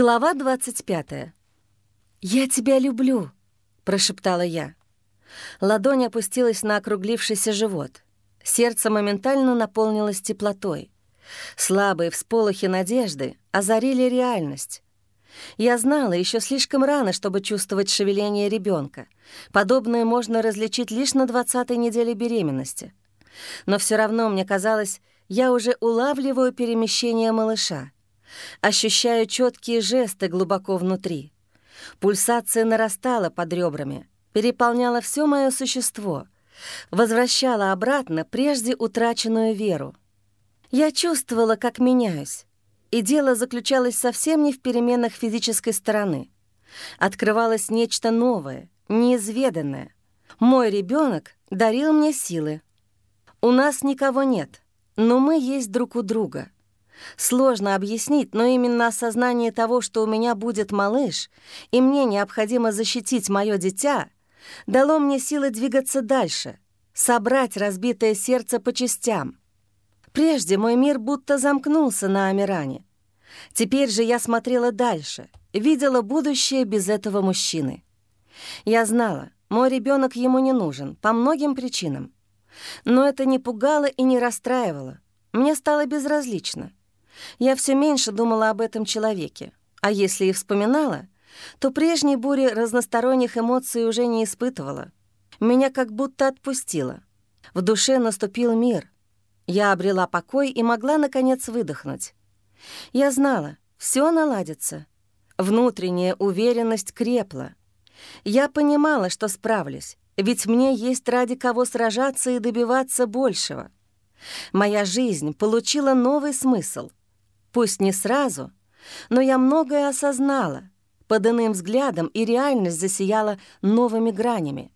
Глава 25. «Я тебя люблю», — прошептала я. Ладонь опустилась на округлившийся живот. Сердце моментально наполнилось теплотой. Слабые всполохи надежды озарили реальность. Я знала, еще слишком рано, чтобы чувствовать шевеление ребенка. Подобное можно различить лишь на 20-й неделе беременности. Но все равно мне казалось, я уже улавливаю перемещение малыша. Ощущаю четкие жесты глубоко внутри. Пульсация нарастала под ребрами, переполняла все мое существо, возвращала обратно прежде утраченную веру. Я чувствовала, как меняюсь, и дело заключалось совсем не в переменах физической стороны. Открывалось нечто новое, неизведанное. Мой ребенок дарил мне силы. У нас никого нет, но мы есть друг у друга — Сложно объяснить, но именно осознание того, что у меня будет малыш, и мне необходимо защитить мое дитя, дало мне силы двигаться дальше, собрать разбитое сердце по частям. Прежде мой мир будто замкнулся на Амиране. Теперь же я смотрела дальше, видела будущее без этого мужчины. Я знала, мой ребенок ему не нужен по многим причинам. Но это не пугало и не расстраивало. Мне стало безразлично. Я все меньше думала об этом человеке, а если и вспоминала, то прежней бури разносторонних эмоций уже не испытывала. Меня как будто отпустило. В душе наступил мир. Я обрела покой и могла, наконец, выдохнуть. Я знала, все наладится. Внутренняя уверенность крепла. Я понимала, что справлюсь, ведь мне есть ради кого сражаться и добиваться большего. Моя жизнь получила новый смысл — Пусть не сразу, но я многое осознала. Под иным взглядом и реальность засияла новыми гранями.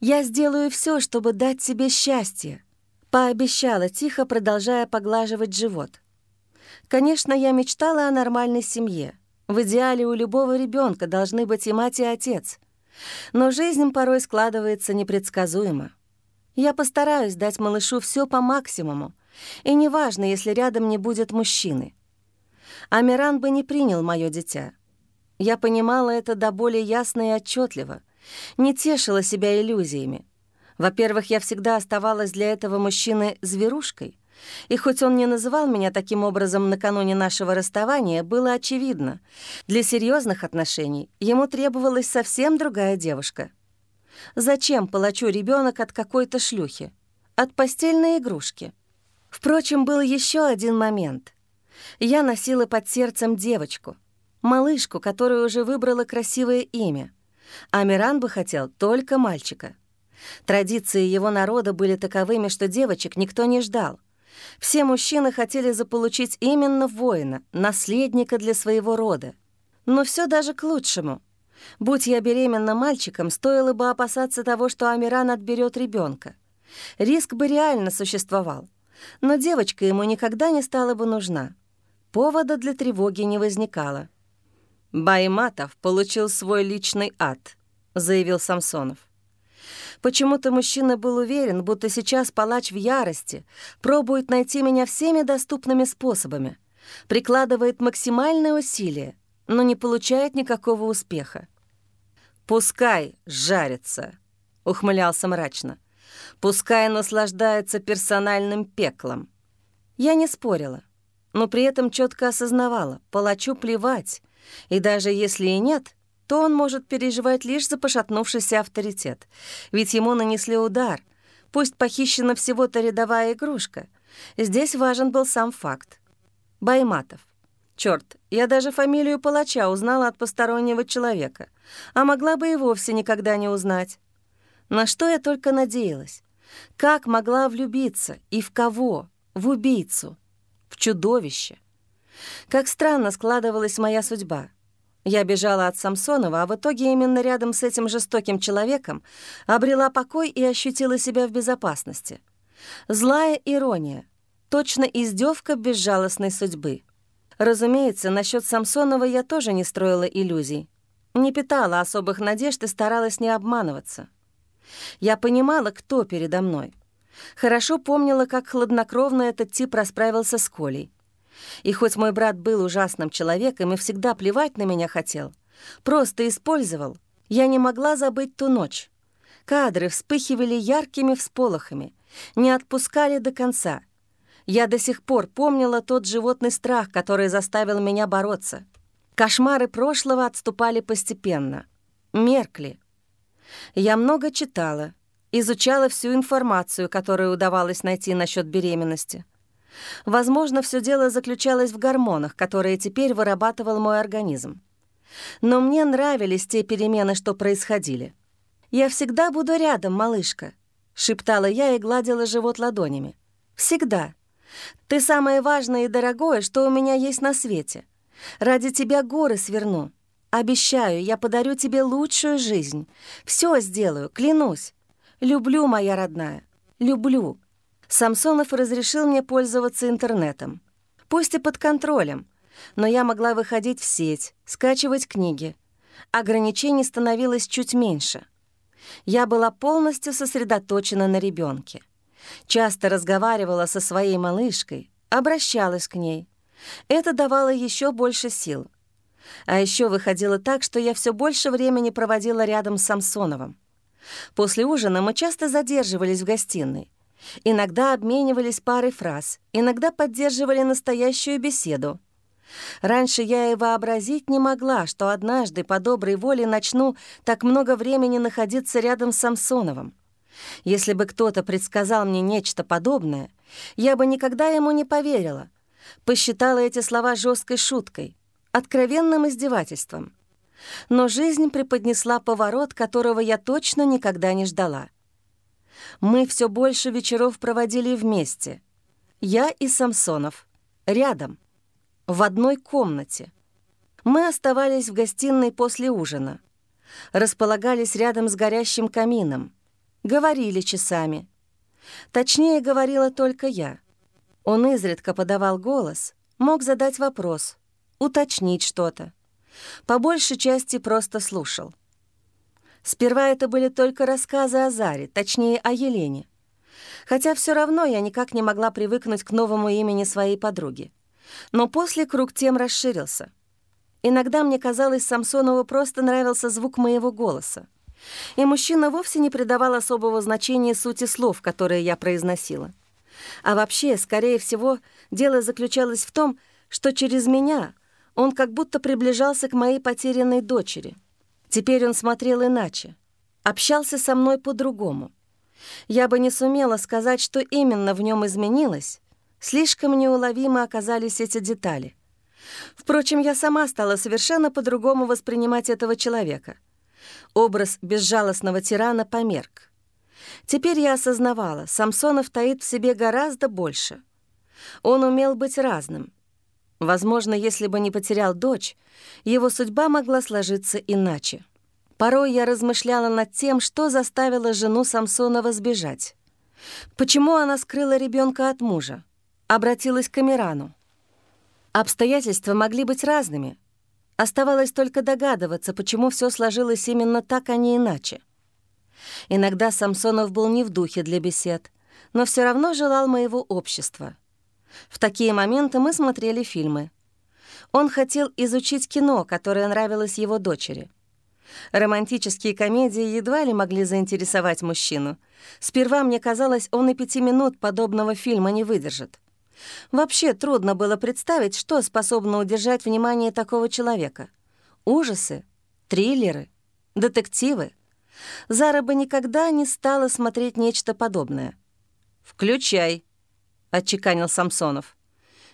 «Я сделаю все, чтобы дать себе счастье», — пообещала, тихо продолжая поглаживать живот. Конечно, я мечтала о нормальной семье. В идеале у любого ребенка должны быть и мать, и отец. Но жизнь порой складывается непредсказуемо. Я постараюсь дать малышу все по максимуму, и неважно, если рядом не будет мужчины. Амиран бы не принял мое дитя. Я понимала это до более ясно и отчетливо, не тешила себя иллюзиями. Во-первых, я всегда оставалась для этого мужчины зверушкой, и хоть он не называл меня таким образом накануне нашего расставания, было очевидно, для серьезных отношений ему требовалась совсем другая девушка. Зачем палачу ребенок от какой-то шлюхи? От постельной игрушки? Впрочем, был еще один момент. Я носила под сердцем девочку, малышку, которая уже выбрала красивое имя. А Миран бы хотел только мальчика. Традиции его народа были таковыми, что девочек никто не ждал. Все мужчины хотели заполучить именно воина, наследника для своего рода. Но все даже к лучшему. Будь я беременна мальчиком, стоило бы опасаться того, что Амиран отберет ребенка. Риск бы реально существовал но девочка ему никогда не стала бы нужна. Повода для тревоги не возникало. «Байматов получил свой личный ад», — заявил Самсонов. Почему-то мужчина был уверен, будто сейчас палач в ярости, пробует найти меня всеми доступными способами, прикладывает максимальные усилия, но не получает никакого успеха. «Пускай жарится», — ухмылялся мрачно. Пускай наслаждается персональным пеклом. Я не спорила, но при этом четко осознавала, палачу плевать, и даже если и нет, то он может переживать лишь за пошатнувшийся авторитет, ведь ему нанесли удар, пусть похищена всего-то рядовая игрушка. Здесь важен был сам факт. Байматов. Черт, я даже фамилию палача узнала от постороннего человека, а могла бы и вовсе никогда не узнать. На что я только надеялась. Как могла влюбиться и в кого? В убийцу, в чудовище. Как странно складывалась моя судьба. Я бежала от Самсонова, а в итоге именно рядом с этим жестоким человеком обрела покой и ощутила себя в безопасности. Злая ирония, точно издевка безжалостной судьбы. Разумеется, насчет Самсонова я тоже не строила иллюзий. Не питала особых надежд и старалась не обманываться. Я понимала, кто передо мной. Хорошо помнила, как хладнокровно этот тип расправился с Колей. И хоть мой брат был ужасным человеком и всегда плевать на меня хотел, просто использовал, я не могла забыть ту ночь. Кадры вспыхивали яркими всполохами, не отпускали до конца. Я до сих пор помнила тот животный страх, который заставил меня бороться. Кошмары прошлого отступали постепенно. Меркли. Я много читала, изучала всю информацию, которую удавалось найти насчет беременности. Возможно, все дело заключалось в гормонах, которые теперь вырабатывал мой организм. Но мне нравились те перемены, что происходили. «Я всегда буду рядом, малышка», — шептала я и гладила живот ладонями. «Всегда. Ты самое важное и дорогое, что у меня есть на свете. Ради тебя горы сверну. Обещаю, я подарю тебе лучшую жизнь. Все сделаю, клянусь. Люблю, моя родная, люблю». Самсонов разрешил мне пользоваться интернетом. Пусть и под контролем, но я могла выходить в сеть, скачивать книги. Ограничений становилось чуть меньше. Я была полностью сосредоточена на ребенке. Часто разговаривала со своей малышкой, обращалась к ней. Это давало еще больше сил. А еще выходило так, что я все больше времени проводила рядом с Самсоновым. После ужина мы часто задерживались в гостиной. Иногда обменивались парой фраз, иногда поддерживали настоящую беседу. Раньше я и вообразить не могла, что однажды по доброй воле начну так много времени находиться рядом с Самсоновым. Если бы кто-то предсказал мне нечто подобное, я бы никогда ему не поверила. Посчитала эти слова жесткой шуткой, откровенным издевательством. Но жизнь преподнесла поворот, которого я точно никогда не ждала. Мы все больше вечеров проводили вместе. Я и Самсонов. Рядом в одной комнате. Мы оставались в гостиной после ужина. Располагались рядом с горящим камином. Говорили часами. Точнее, говорила только я. Он изредка подавал голос, мог задать вопрос, уточнить что-то. По большей части просто слушал. Сперва это были только рассказы о Заре, точнее, о Елене. Хотя все равно я никак не могла привыкнуть к новому имени своей подруги. Но после круг тем расширился. Иногда мне казалось, Самсонову просто нравился звук моего голоса. И мужчина вовсе не придавал особого значения сути слов, которые я произносила. А вообще, скорее всего, дело заключалось в том, что через меня он как будто приближался к моей потерянной дочери. Теперь он смотрел иначе, общался со мной по-другому. Я бы не сумела сказать, что именно в нем изменилось, Слишком неуловимы оказались эти детали. Впрочем, я сама стала совершенно по-другому воспринимать этого человека. Образ безжалостного тирана померк. Теперь я осознавала, Самсонов таит в себе гораздо больше. Он умел быть разным. Возможно, если бы не потерял дочь, его судьба могла сложиться иначе. Порой я размышляла над тем, что заставило жену Самсонова сбежать. Почему она скрыла ребенка от мужа? обратилась к Амирану. Обстоятельства могли быть разными. Оставалось только догадываться, почему все сложилось именно так, а не иначе. Иногда Самсонов был не в духе для бесед, но все равно желал моего общества. В такие моменты мы смотрели фильмы. Он хотел изучить кино, которое нравилось его дочери. Романтические комедии едва ли могли заинтересовать мужчину. Сперва мне казалось, он и пяти минут подобного фильма не выдержит. Вообще трудно было представить, что способно удержать внимание такого человека. Ужасы, триллеры, детективы. Зара бы никогда не стала смотреть нечто подобное. «Включай», — отчеканил Самсонов.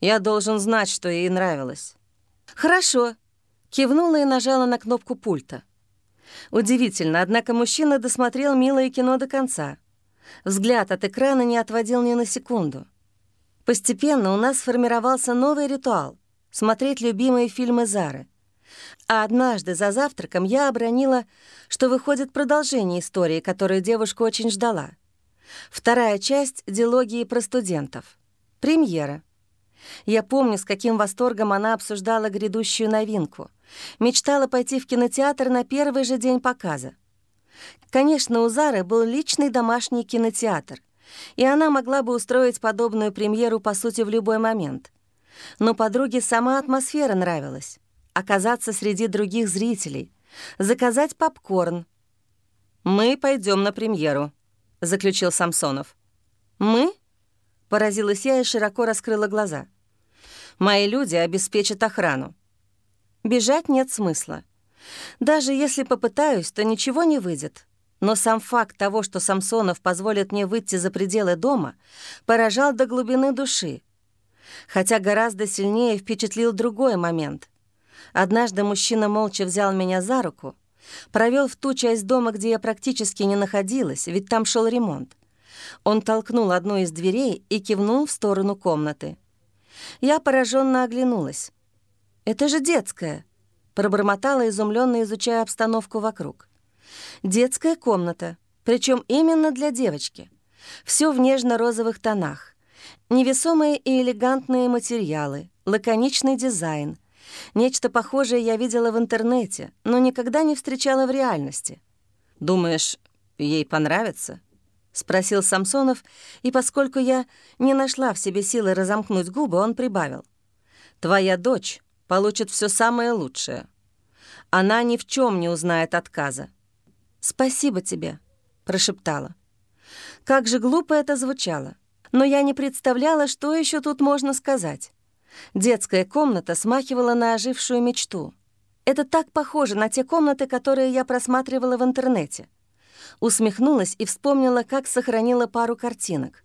«Я должен знать, что ей нравилось». «Хорошо», — кивнула и нажала на кнопку пульта. Удивительно, однако мужчина досмотрел милое кино до конца. Взгляд от экрана не отводил ни на секунду. Постепенно у нас сформировался новый ритуал — смотреть любимые фильмы Зары. А однажды за завтраком я обронила, что выходит продолжение истории, которую девушка очень ждала. Вторая часть — дилогии про студентов. Премьера. Я помню, с каким восторгом она обсуждала грядущую новинку. Мечтала пойти в кинотеатр на первый же день показа. Конечно, у Зары был личный домашний кинотеатр, и она могла бы устроить подобную премьеру, по сути, в любой момент. Но подруге сама атмосфера нравилась. Оказаться среди других зрителей, заказать попкорн. «Мы пойдем на премьеру», — заключил Самсонов. «Мы?» — поразилась я и широко раскрыла глаза. «Мои люди обеспечат охрану. Бежать нет смысла. Даже если попытаюсь, то ничего не выйдет. Но сам факт того, что Самсонов позволит мне выйти за пределы дома, поражал до глубины души. Хотя гораздо сильнее впечатлил другой момент. Однажды мужчина молча взял меня за руку, провел в ту часть дома, где я практически не находилась, ведь там шел ремонт. Он толкнул одну из дверей и кивнул в сторону комнаты. Я пораженно оглянулась. «Это же детская», — пробормотала, изумленно изучая обстановку вокруг. «Детская комната, причем именно для девочки. Все в нежно-розовых тонах. Невесомые и элегантные материалы, лаконичный дизайн. Нечто похожее я видела в интернете, но никогда не встречала в реальности. «Думаешь, ей понравится?» — спросил Самсонов, и поскольку я не нашла в себе силы разомкнуть губы, он прибавил. «Твоя дочь получит все самое лучшее. Она ни в чем не узнает отказа. «Спасибо тебе», — прошептала. Как же глупо это звучало. Но я не представляла, что еще тут можно сказать. Детская комната смахивала на ожившую мечту. Это так похоже на те комнаты, которые я просматривала в интернете. Усмехнулась и вспомнила, как сохранила пару картинок.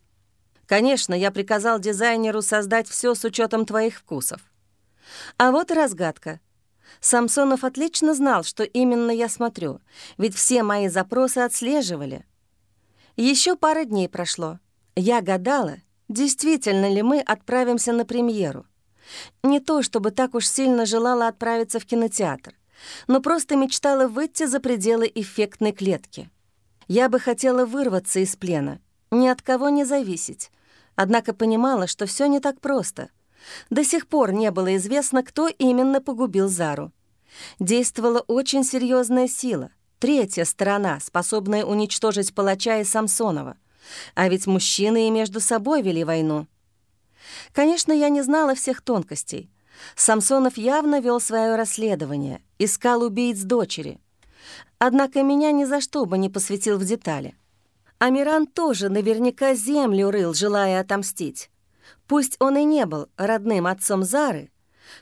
Конечно, я приказал дизайнеру создать все с учетом твоих вкусов. А вот и разгадка. Самсонов отлично знал, что именно я смотрю, ведь все мои запросы отслеживали. Еще пара дней прошло. Я гадала, действительно ли мы отправимся на премьеру. Не то, чтобы так уж сильно желала отправиться в кинотеатр, но просто мечтала выйти за пределы эффектной клетки. Я бы хотела вырваться из плена, ни от кого не зависеть, однако понимала, что все не так просто — до сих пор не было известно, кто именно погубил Зару. Действовала очень серьезная сила, третья сторона, способная уничтожить палача и Самсонова. А ведь мужчины и между собой вели войну. Конечно, я не знала всех тонкостей. Самсонов явно вел свое расследование, искал убийц дочери. Однако меня ни за что бы не посвятил в детали. Амиран тоже наверняка землю рыл, желая отомстить. Пусть он и не был родным отцом Зары,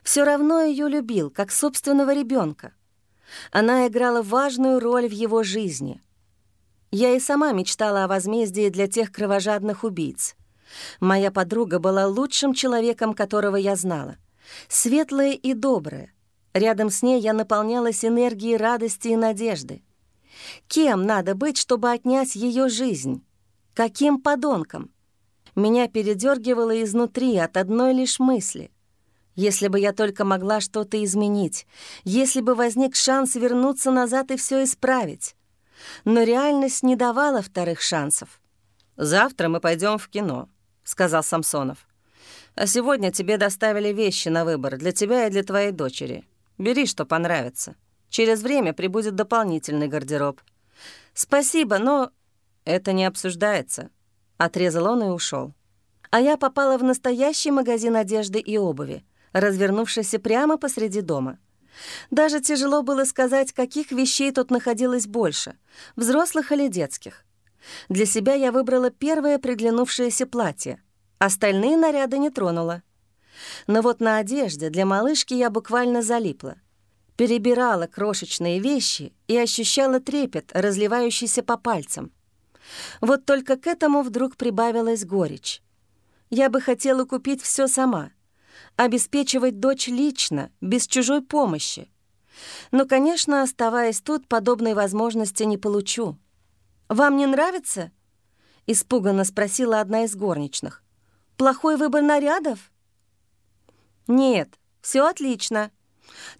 все равно ее любил, как собственного ребенка. Она играла важную роль в его жизни. Я и сама мечтала о возмездии для тех кровожадных убийц. Моя подруга была лучшим человеком, которого я знала. Светлая и добрая. Рядом с ней я наполнялась энергией радости и надежды. Кем надо быть, чтобы отнять ее жизнь? Каким подонком? Меня передергивало изнутри от одной лишь мысли. Если бы я только могла что-то изменить, если бы возник шанс вернуться назад и все исправить. Но реальность не давала вторых шансов. «Завтра мы пойдем в кино», — сказал Самсонов. «А сегодня тебе доставили вещи на выбор для тебя и для твоей дочери. Бери, что понравится. Через время прибудет дополнительный гардероб». «Спасибо, но...» «Это не обсуждается», Отрезал он и ушел. А я попала в настоящий магазин одежды и обуви, развернувшийся прямо посреди дома. Даже тяжело было сказать, каких вещей тут находилось больше — взрослых или детских. Для себя я выбрала первое приглянувшееся платье. Остальные наряды не тронула. Но вот на одежде для малышки я буквально залипла. Перебирала крошечные вещи и ощущала трепет, разливающийся по пальцам — вот только к этому вдруг прибавилась горечь. Я бы хотела купить все сама, обеспечивать дочь лично, без чужой помощи. Но, конечно, оставаясь тут, подобной возможности не получу. «Вам не нравится?» — испуганно спросила одна из горничных. «Плохой выбор нарядов?» «Нет, все отлично.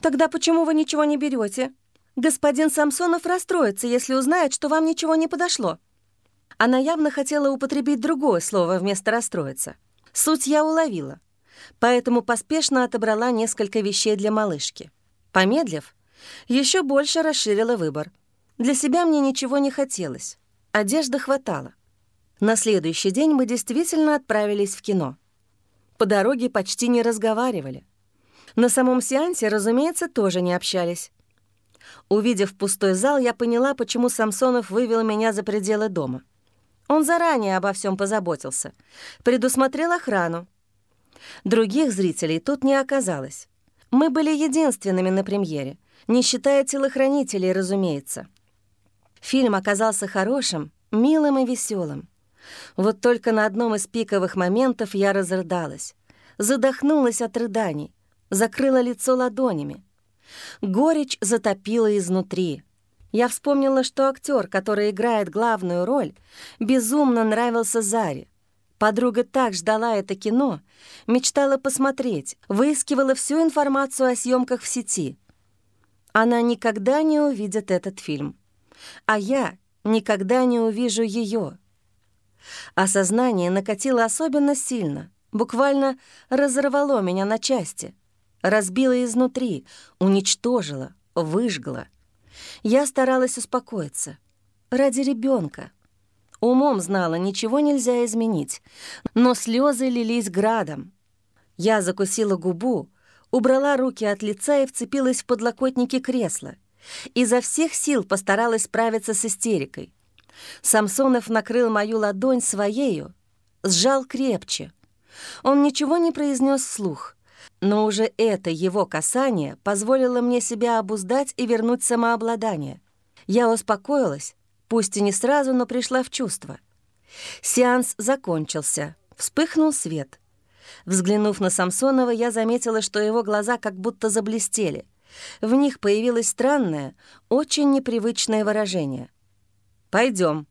Тогда почему вы ничего не берете? Господин Самсонов расстроится, если узнает, что вам ничего не подошло». Она явно хотела употребить другое слово вместо «расстроиться». Суть я уловила, поэтому поспешно отобрала несколько вещей для малышки. Помедлив, еще больше расширила выбор. Для себя мне ничего не хотелось. Одежды хватало. На следующий день мы действительно отправились в кино. По дороге почти не разговаривали. На самом сеансе, разумеется, тоже не общались. Увидев пустой зал, я поняла, почему Самсонов вывел меня за пределы дома. Он заранее обо всем позаботился, предусмотрел охрану. Других зрителей тут не оказалось. Мы были единственными на премьере, не считая телохранителей, разумеется. Фильм оказался хорошим, милым и веселым. Вот только на одном из пиковых моментов я разрыдалась, задохнулась от рыданий, закрыла лицо ладонями. Горечь затопила изнутри. Я вспомнила, что актер, который играет главную роль, безумно нравился Заре. Подруга так ждала это кино, мечтала посмотреть, выискивала всю информацию о съемках в сети. Она никогда не увидит этот фильм. А я никогда не увижу ее. Осознание накатило особенно сильно, буквально разорвало меня на части, разбило изнутри, уничтожило, выжгло. Я старалась успокоиться. Ради ребенка. Умом знала, ничего нельзя изменить, но слезы лились градом. Я закусила губу, убрала руки от лица и вцепилась в подлокотники кресла. Изо всех сил постаралась справиться с истерикой. Самсонов накрыл мою ладонь своею, сжал крепче. Он ничего не произнес вслух, но уже это его касание позволило мне себя обуздать и вернуть самообладание. Я успокоилась, пусть и не сразу, но пришла в чувство. Сеанс закончился, вспыхнул свет. Взглянув на Самсонова, я заметила, что его глаза как будто заблестели. В них появилось странное, очень непривычное выражение — Пойдем,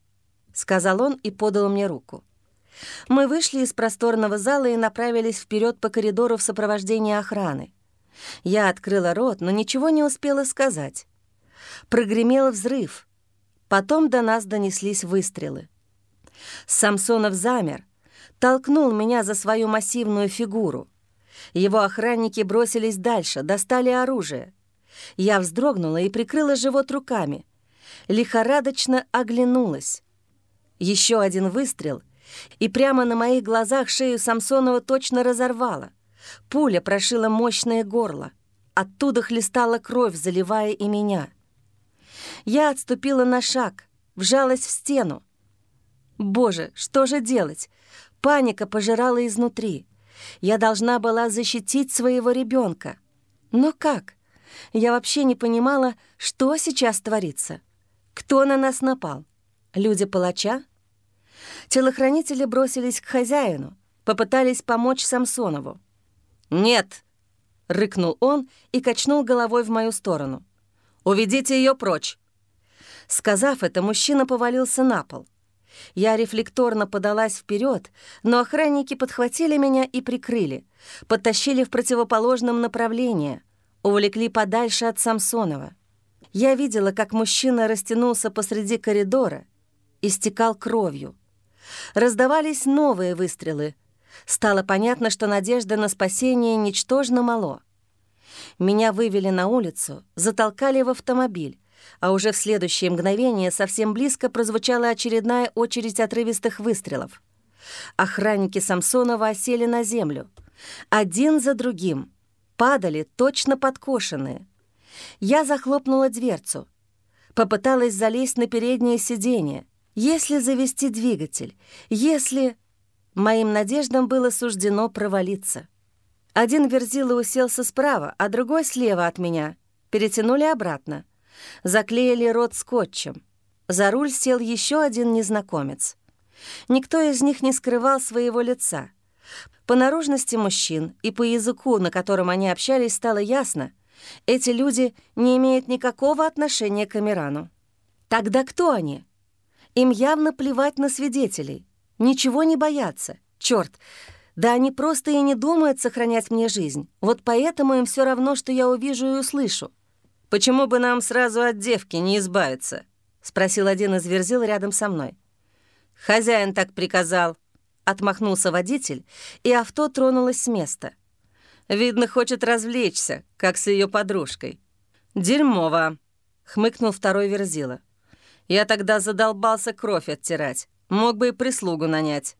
сказал он и подал мне руку. Мы вышли из просторного зала и направились вперед по коридору в сопровождении охраны. Я открыла рот, но ничего не успела сказать. Прогремел взрыв. Потом до нас донеслись выстрелы. Самсонов замер, толкнул меня за свою массивную фигуру. Его охранники бросились дальше, достали оружие. Я вздрогнула и прикрыла живот руками лихорадочно оглянулась. Еще один выстрел, и прямо на моих глазах шею Самсонова точно разорвало. Пуля прошила мощное горло. Оттуда хлестала кровь, заливая и меня. Я отступила на шаг, вжалась в стену. Боже, что же делать? Паника пожирала изнутри. Я должна была защитить своего ребенка. Но как? Я вообще не понимала, что сейчас творится. Кто на нас напал? Люди палача? Телохранители бросились к хозяину, попытались помочь Самсонову. «Нет!» — рыкнул он и качнул головой в мою сторону. «Уведите ее прочь!» Сказав это, мужчина повалился на пол. Я рефлекторно подалась вперед, но охранники подхватили меня и прикрыли, подтащили в противоположном направлении, увлекли подальше от Самсонова. Я видела, как мужчина растянулся посреди коридора, истекал кровью. Раздавались новые выстрелы. Стало понятно, что надежда на спасение ничтожно мало. Меня вывели на улицу, затолкали в автомобиль, а уже в следующее мгновение совсем близко прозвучала очередная очередь отрывистых выстрелов. Охранники Самсонова осели на землю. Один за другим. Падали точно подкошенные — я захлопнула дверцу. Попыталась залезть на переднее сиденье. Если завести двигатель, если... Моим надеждам было суждено провалиться. Один верзила уселся справа, а другой слева от меня. Перетянули обратно. Заклеили рот скотчем. За руль сел еще один незнакомец. Никто из них не скрывал своего лица. По наружности мужчин и по языку, на котором они общались, стало ясно, эти люди не имеют никакого отношения к Амирану. Тогда кто они? Им явно плевать на свидетелей. Ничего не боятся. Черт, да они просто и не думают сохранять мне жизнь. Вот поэтому им все равно, что я увижу и услышу. «Почему бы нам сразу от девки не избавиться?» — спросил один из верзил рядом со мной. «Хозяин так приказал», — отмахнулся водитель, и авто тронулось с места. Видно, хочет развлечься, как с ее подружкой. «Дерьмово», — хмыкнул второй Верзила. «Я тогда задолбался кровь оттирать. Мог бы и прислугу нанять».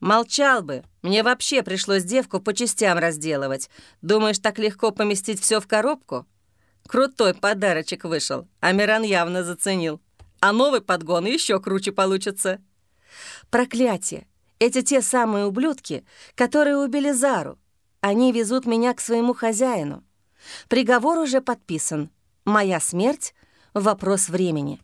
Молчал бы. Мне вообще пришлось девку по частям разделывать. Думаешь, так легко поместить все в коробку? Крутой подарочек вышел. Амиран явно заценил. А новый подгон еще круче получится. Проклятие. Эти те самые ублюдки, которые убили Зару. Они везут меня к своему хозяину. Приговор уже подписан. Моя смерть — вопрос времени.